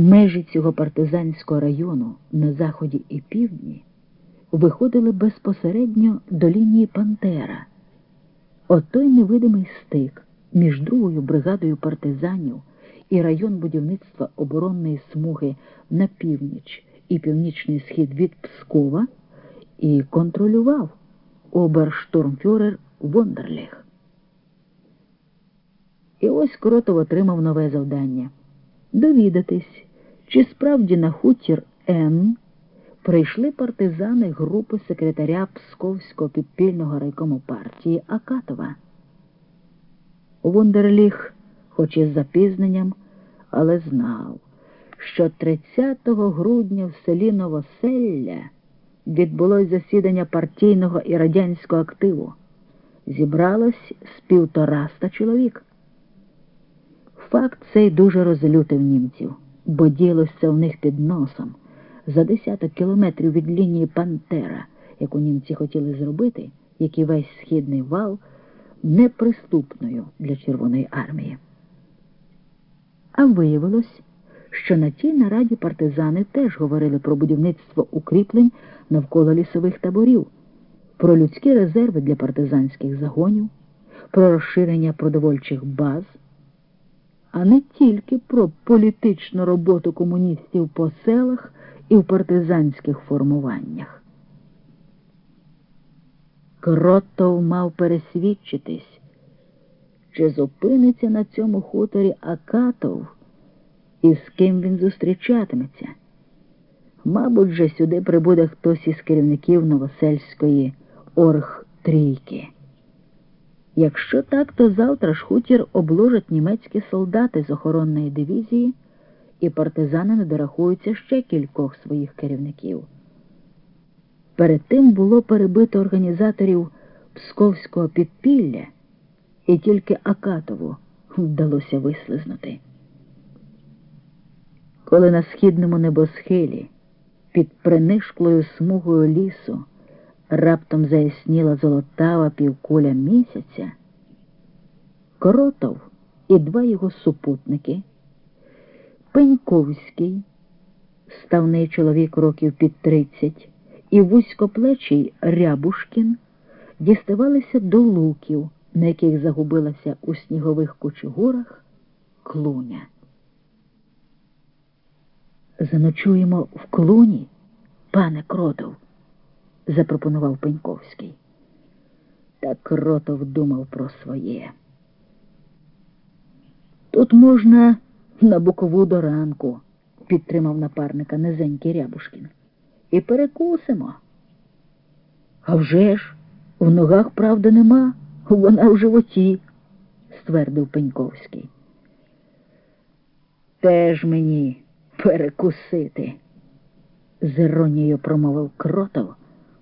Межі цього партизанського району на заході і півдні виходили безпосередньо до лінії Пантера. От той невидимий стик між другою бригадою партизанів і район будівництва оборонної смуги на північ і північний схід від Пскова і контролював оберштурмфюрер Вондерліх. І ось Кротов отримав нове завдання довідатись, чи справді на хутір Н прийшли партизани групи секретаря Псковського підпільного райкому партії Акатова. Вондерліх, хоч і з запізненням, але знав, що 30 грудня в селі Новоселля відбулось засідання партійного і радянського активу. Зібралось з півтораста чоловік. Факт цей дуже розлютив німців, бо ділося в них під носом за десяток кілометрів від лінії Пантера, яку німці хотіли зробити, як і весь східний вал, неприступною для Червоної армії. А виявилось, що на тій нараді партизани теж говорили про будівництво укріплень навколо лісових таборів, про людські резерви для партизанських загонів, про розширення продовольчих баз а не тільки про політичну роботу комуністів по селах і в партизанських формуваннях. Кротов мав пересвідчитись, чи зупиниться на цьому хуторі Акатов і з ким він зустрічатиметься. Мабуть, же сюди прибуде хтось із керівників Новосельської оргтрійки. Якщо так, то завтра ж хутір обложать німецькі солдати з охоронної дивізії, і партизани не дорахуються ще кількох своїх керівників. Перед тим було перебито організаторів Псковського підпілля, і тільки Акатову вдалося вислизнути. Коли на східному небосхилі під принишклою смугою лісу раптом заясніла золотава півкуля місяця, Коротов і два його супутники, Пеньковський, ставний чоловік років під тридцять, і вузькоплечий Рябушкін діставалися до луків, на яких загубилася у снігових кучугурах клуня. Заночуємо в клуні, пане Кротов запропонував Пеньковський. Та кротов думав про своє. Тут можна на бокову до ранку, підтримав напарника низенький Рябушкін. І перекусимо. А вже ж, в ногах правди нема, вона в животі, ствердив Пеньковський. Теж мені перекусити, з іронією промовив кротов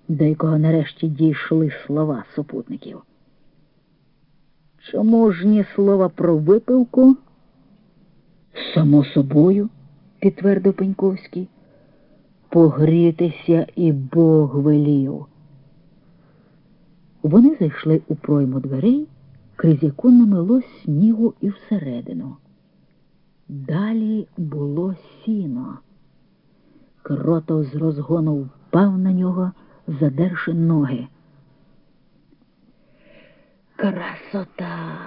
до якого нарешті дійшли слова супутників. Чому ж ні слова про випивку? Само собою, підтвердив Пеньковський, погрітися і Бог велів. Вони зайшли у пройму дверей, крізь яку намило снігу і всередину. Далі було сіно. Кротов з розгону впав на нього задерши ноги. Красота.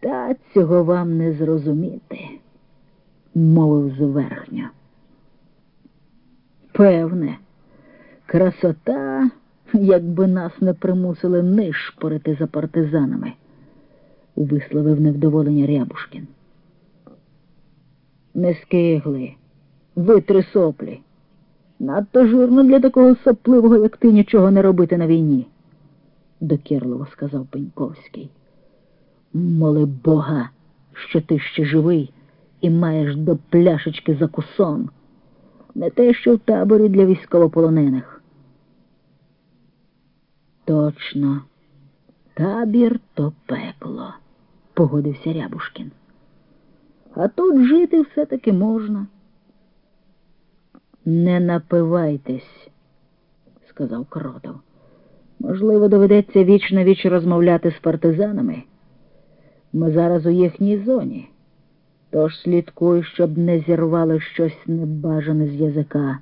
Та цього вам не зрозуміти, мовив зверхньо. Певне, красота, якби нас не примусили нишпорити за партизанами, висловив невдоволення Рябушкін. Не скигли, витри соплі. Надто жирно для такого сопливого, як ти, нічого не робити на війні, докірливо сказав Пеньковський. Моли Бога, що ти ще живий і маєш до пляшечки за кусон, не те, що в таборі для військовополонених. Точно, табір то пекло, погодився Рябушкін. А тут жити все-таки можна. Не напивайтесь, сказав Кротов. Можливо, доведеться віч на віч розмовляти з партизанами. Ми зараз у їхній зоні. Тож слідкуй, щоб не зірвали щось небажане з язика.